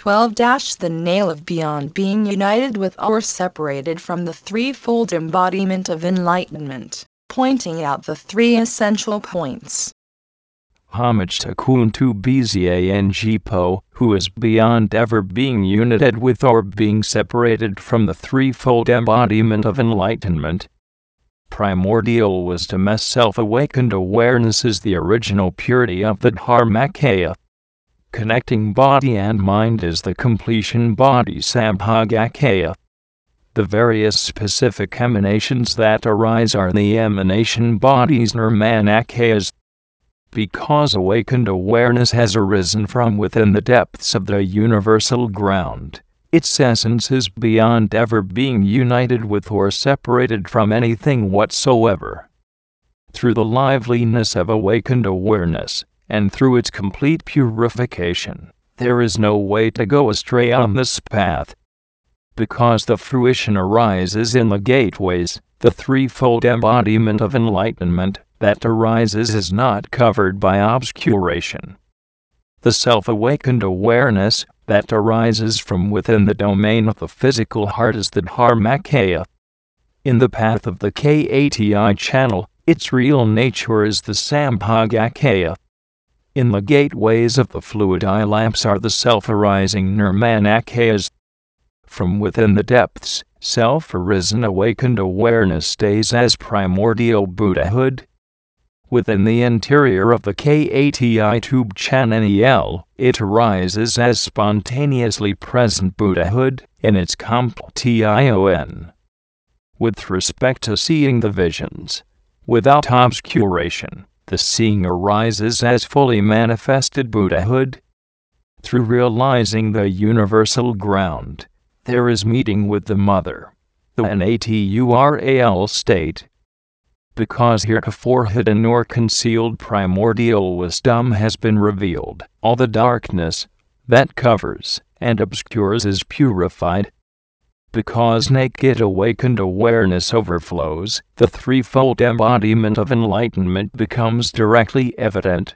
12 The nail of beyond being united with or separated from the threefold embodiment of enlightenment, pointing out the three essential points. Homage to Kuntu Bzang who is beyond ever being united with or being separated from the threefold embodiment of enlightenment. Primordial wisdom as self awakened awareness is the original purity of the Dharmakaya. Connecting body and mind is the completion body Sambhogakaya. The various specific emanations that arise are the emanation bodies Nirmanakayas. Because awakened awareness has arisen from within the depths of the universal ground, its essence is beyond ever being united with or separated from anything whatsoever. Through the liveliness of awakened awareness, and through its complete purification, there is no way to go astray on this path. Because the fruition arises in the gateways, the threefold embodiment of enlightenment that arises is not covered by obscuration. The self awakened awareness that arises from within the domain of the physical heart is the Dharmakaya. In the path of the KATI channel, its real nature is the Sambhogakaya. In the gateways of the fluid eye lamps are the self arising nirmanakayas. From within the depths, self arisen awakened awareness stays as primordial Buddhahood. Within the interior of the KATI tube channel, it arises as spontaneously present Buddhahood in its completion. With respect to seeing the visions, without obscuration, the seeing arises as fully manifested Buddhahood. Through realizing the universal ground, there is meeting with the Mother, the natural state. Because heretofore hidden or concealed primordial wisdom has been revealed, all the darkness that covers and obscures is purified because naked awakened awareness overflows, the threefold embodiment of enlightenment becomes directly evident.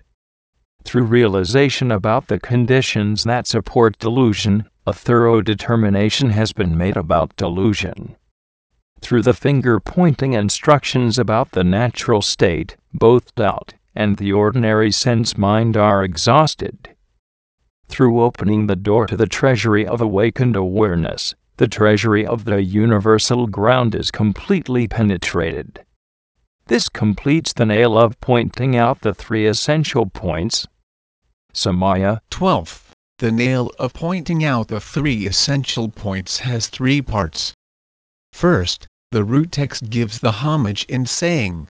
Through realization about the conditions that support delusion, a thorough determination has been made about delusion. Through the finger pointing instructions about the natural state, both doubt and the ordinary sense mind are exhausted. Through opening the door to the treasury of awakened awareness, the treasury of the universal ground is completely penetrated. This completes the nail of pointing out the three essential points. Samaya 12. The nail of pointing out the three essential points has three parts. First, the root text gives the homage in saying,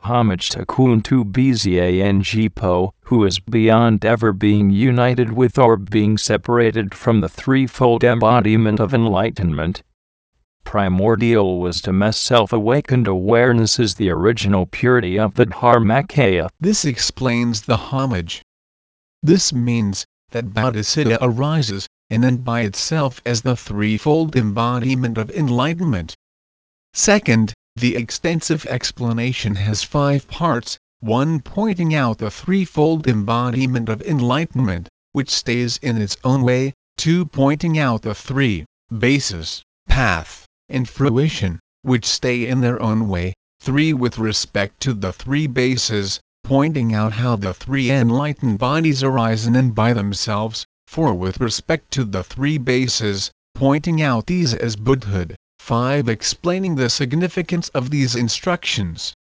homage to Kuntu Bzang who is beyond ever being united with or being separated from the threefold embodiment of enlightenment. Primordial wisdom as self awakened awareness is the original purity of the Dharmakaya. This explains the homage. This means that Bodhicitta arises, and then by itself as the threefold embodiment of enlightenment. Second, the extensive explanation has five parts, one pointing out the threefold embodiment of enlightenment, which stays in its own way, two pointing out the three bases, path, and fruition, which stay in their own way, three with respect to the three bases, pointing out how the three enlightened bodies arise in and by themselves, four with respect to the three bases, pointing out these as Buddhahood, 5. Explaining the significance of these instructions.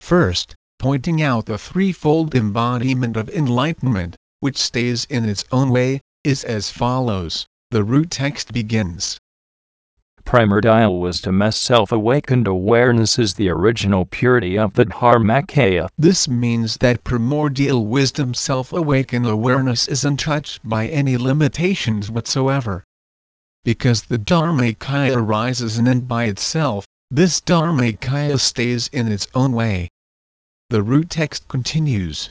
First, pointing out the threefold embodiment of enlightenment, which stays in its own way, is as follows. The root text begins. Primordial wisdom as self awakened awareness is the original purity of the Dharmakaya. This means that primordial wisdom self awakened awareness is untouched by any limitations whatsoever because the Dharmakaya arises in and by itself, this Dharmakaya stays in its own way. The root text continues.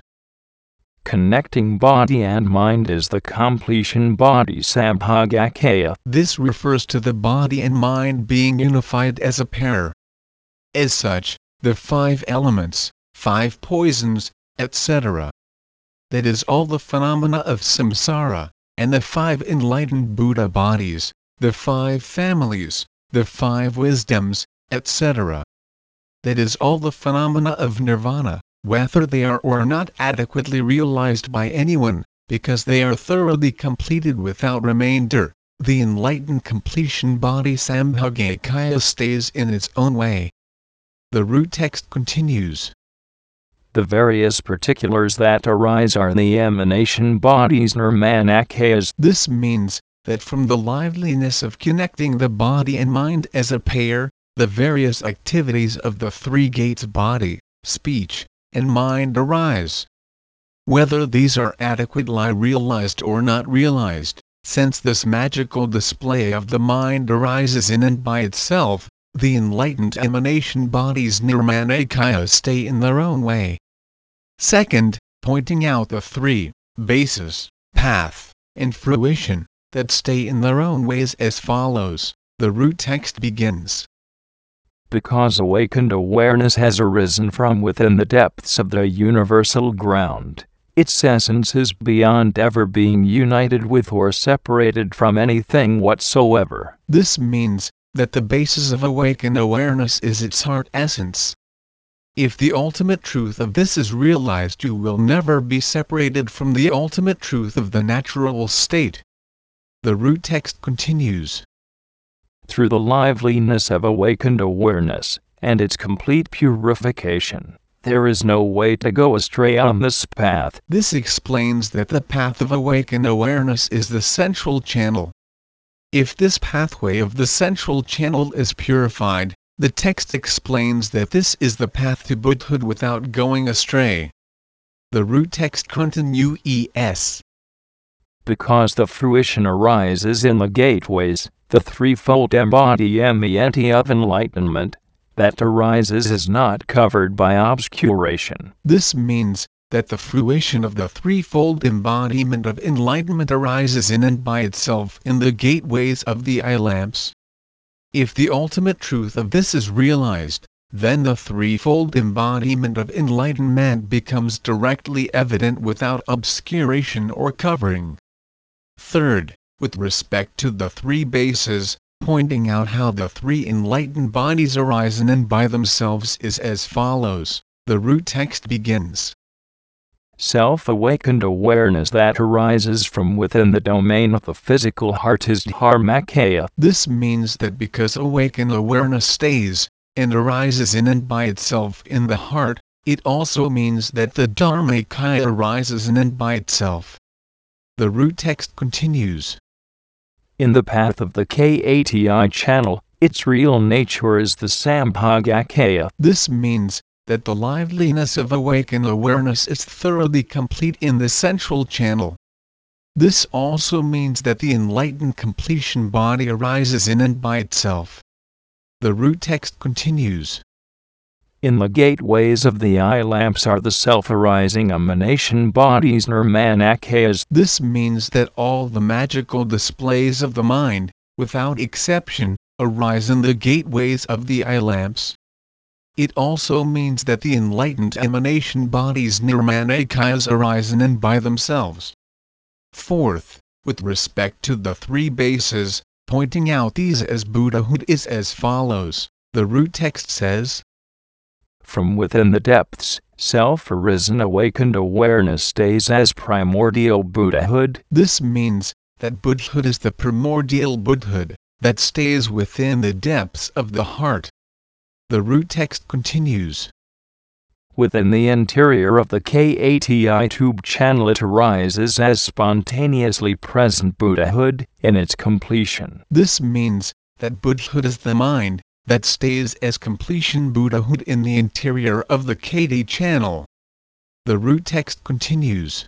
Connecting body and mind is the completion body Sambhogakaya. This refers to the body and mind being unified as a pair. As such, the five elements, five poisons, etc. That is all the phenomena of samsara, and the five enlightened Buddha bodies, the five families, the five wisdoms, etc. That is all the phenomena of nirvana, whether they are or are not adequately realized by anyone, because they are thoroughly completed without remainder. The enlightened completion body Sambhogakaya stays in its own way. The root text continues. The various particulars that arise are the emanation bodies Nirmanakayas. This means that from the liveliness of connecting the body and mind as a pair, the various activities of the three gates body, speech, and mind arise. Whether these are adequately realized or not realized, since this magical display of the mind arises in and by itself, the enlightened emanation bodies Nirmanakaya stay in their own way. Second, pointing out the three bases, path, and fruition that stay in their own ways as follows. The root text begins. Because awakened awareness has arisen from within the depths of the universal ground, its essence is beyond ever being united with or separated from anything whatsoever. This means that the basis of awakened awareness is its heart essence. If the ultimate truth of this is realized, you will never be separated from the ultimate truth of the natural state. The root text continues. Through the liveliness of awakened awareness and its complete purification, there is no way to go astray on this path. This explains that the path of awakened awareness is the central channel. If this pathway of the central channel is purified, the text explains that this is the path to Buddhahood without going astray. The root text continues. Because the fruition arises in the gateways, the threefold embodiment of enlightenment, that arises is not covered by obscuration. This means that the fruition of the threefold embodiment of enlightenment arises in and by itself in the gateways of the eye lamps. If the ultimate truth of this is realized, then the threefold embodiment of enlightenment becomes directly evident without obscuration or covering. Third, with respect to the three bases, pointing out how the three enlightened bodies arise in and by themselves is as follows. The root text begins. Self awakened awareness that arises from within the domain of the physical heart is Dharmakaya. This means that because awakened awareness stays and arises in and by itself in the heart, it also means that the Dharmakaya arises in and by itself. The root text continues. In the path of the KATI channel, its real nature is the Sambhogakaya. This means that the liveliness of awakened awareness is thoroughly complete in the central channel. This also means that the enlightened completion body arises in and by itself. The root text continues. In the gateways of the eye lamps are the self arising emanation bodies Nirmanakayas. This means that all the magical displays of the mind, without exception, arise in the gateways of the eye lamps. It also means that the enlightened emanation bodies Nirmanakayas arise in and by themselves. Fourth, with respect to the three bases, pointing out these as Buddhahood is as follows. The root text says, From within the depths, self arisen awakened awareness stays as primordial Buddhahood. This means that Buddhahood is the primordial Buddhahood that stays within the depths of the heart. The root text continues. Within the interior of the KATI tube channel, it arises as spontaneously present Buddhahood in its completion. This means that Buddhahood is the mind that stays as completion Buddhahood in the interior of the KATI channel. The root text continues.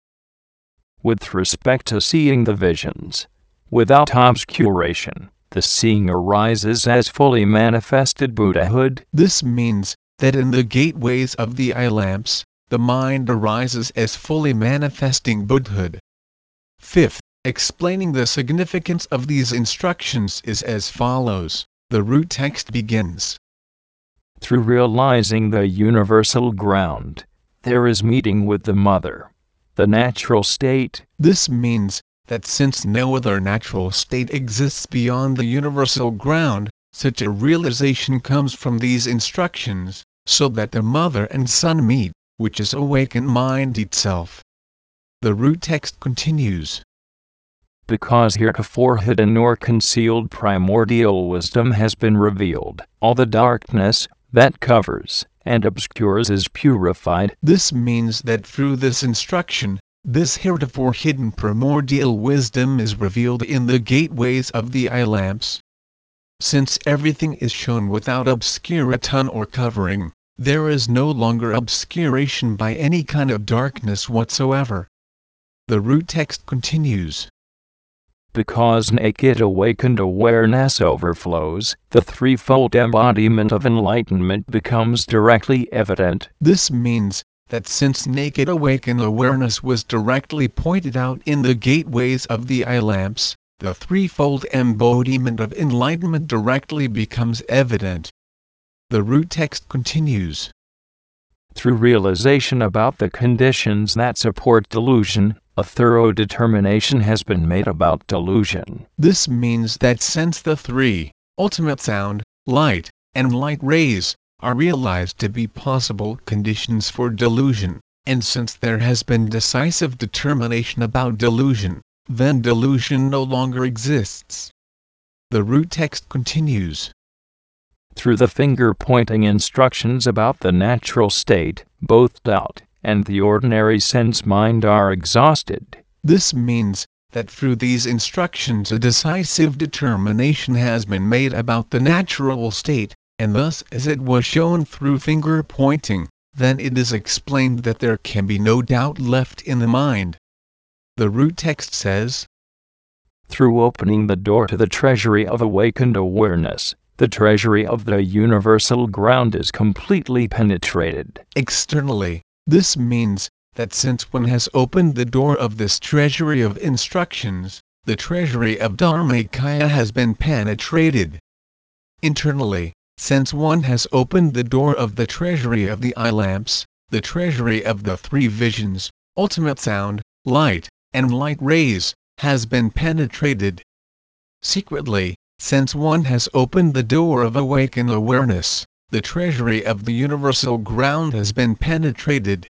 With respect to seeing the visions, without obscuration, the seeing arises as fully manifested Buddhahood. This means that in the gateways of the eye lamps, the mind arises as fully manifesting Buddhahood. Fifth, explaining the significance of these instructions is as follows. The root text begins. Through realizing the universal ground, there is meeting with the Mother, the natural state. This means that since no other natural state exists beyond the universal ground, such a realization comes from these instructions, so that the mother and son meet, which is awakened mind itself. The root text continues. Because heretofore hidden or concealed primordial wisdom has been revealed, all the darkness that covers and obscures is purified. This means that through this instruction, this heretofore hidden primordial wisdom is revealed in the gateways of the eye lamps. Since everything is shown without obscuration or covering, there is no longer obscuration by any kind of darkness whatsoever. The root text continues because naked awakened awareness overflows, the threefold embodiment of enlightenment becomes directly evident. This means that since naked awakened awareness was directly pointed out in the gateways of the eye lamps, the threefold embodiment of enlightenment directly becomes evident. The root text continues. Through realization about the conditions that support delusion, a thorough determination has been made about delusion. This means that since the three, ultimate sound, light, and light rays, are realized to be possible conditions for delusion, and since there has been decisive determination about delusion, then delusion no longer exists. The root text continues. Through the finger pointing instructions about the natural state, both doubt and the ordinary sense mind are exhausted. This means that through these instructions a decisive determination has been made about the natural state, and thus as it was shown through finger pointing, then it is explained that there can be no doubt left in the mind. The root text says, Through opening the door to the treasury of awakened awareness, the treasury of the universal ground is completely penetrated. Externally, this means that since one has opened the door of this treasury of instructions, the treasury of Dharmakaya has been penetrated. Internally, since one has opened the door of the treasury of the eye lamps, the treasury of the three visions, ultimate sound, light, and light rays, has been penetrated. Secretly, since one has opened the door of awakened awareness, the treasury of the universal ground has been penetrated.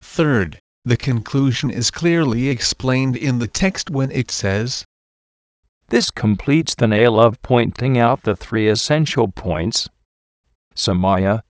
Third, the conclusion is clearly explained in the text when it says, This completes the nail of pointing out the three essential points Samaya,